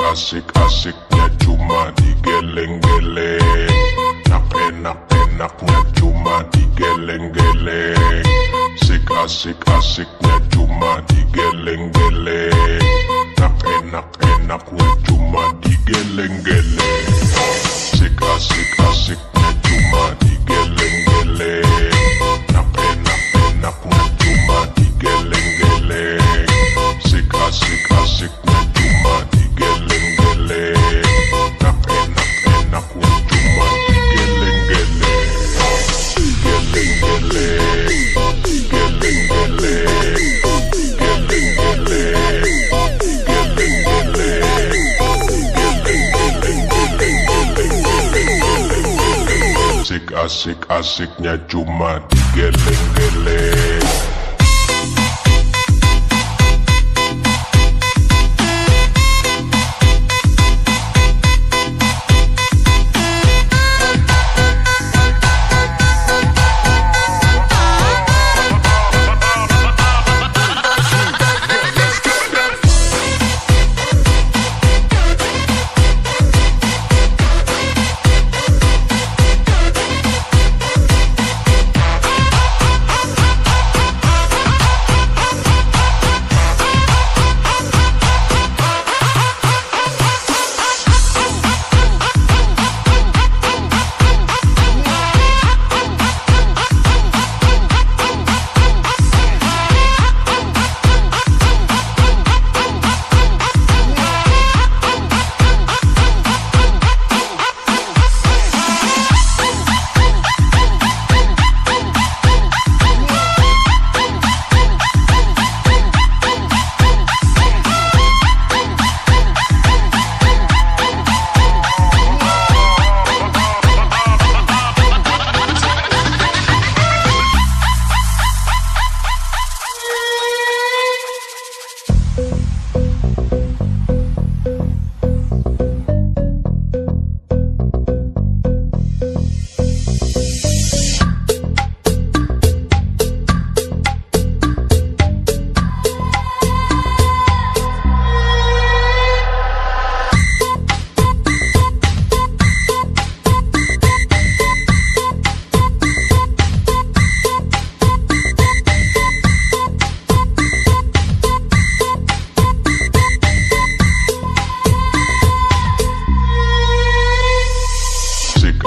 Asik-asiknya cuma digeleng-geleng. Enak-enak-enaknya cuma digeleng-geleng. Asik-asik-asiknya cuma digeleng-geleng. Enak-enak-enaknya cuma digeleng-geleng. Asik-asik-asiknya cuma digeleng-geleng Asik-asik-asiknya cuma digeleng-geleng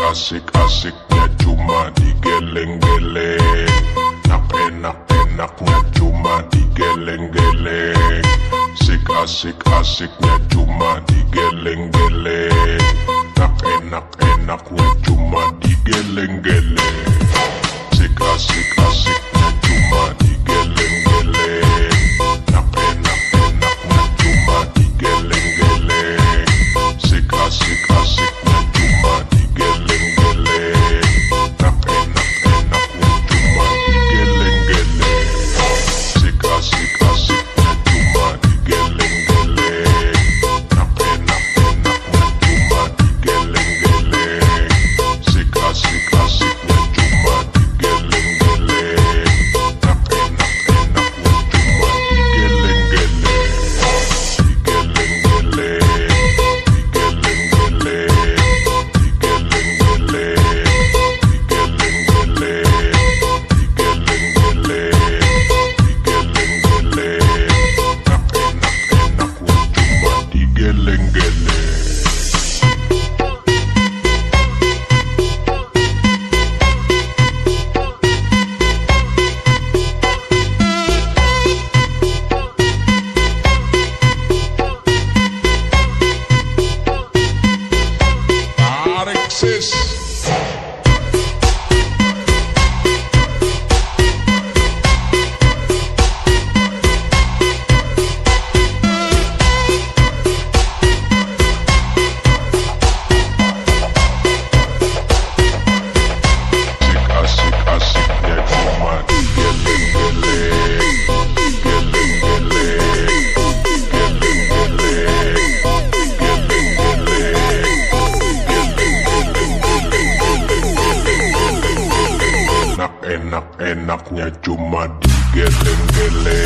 Asik-asiknya cuma digeleng-geleng. Enak-enak-enaknya cuma digeleng-geleng. Asik-asik-asiknya cuma digeleng-geleng otaknya cuma di geleng-geleng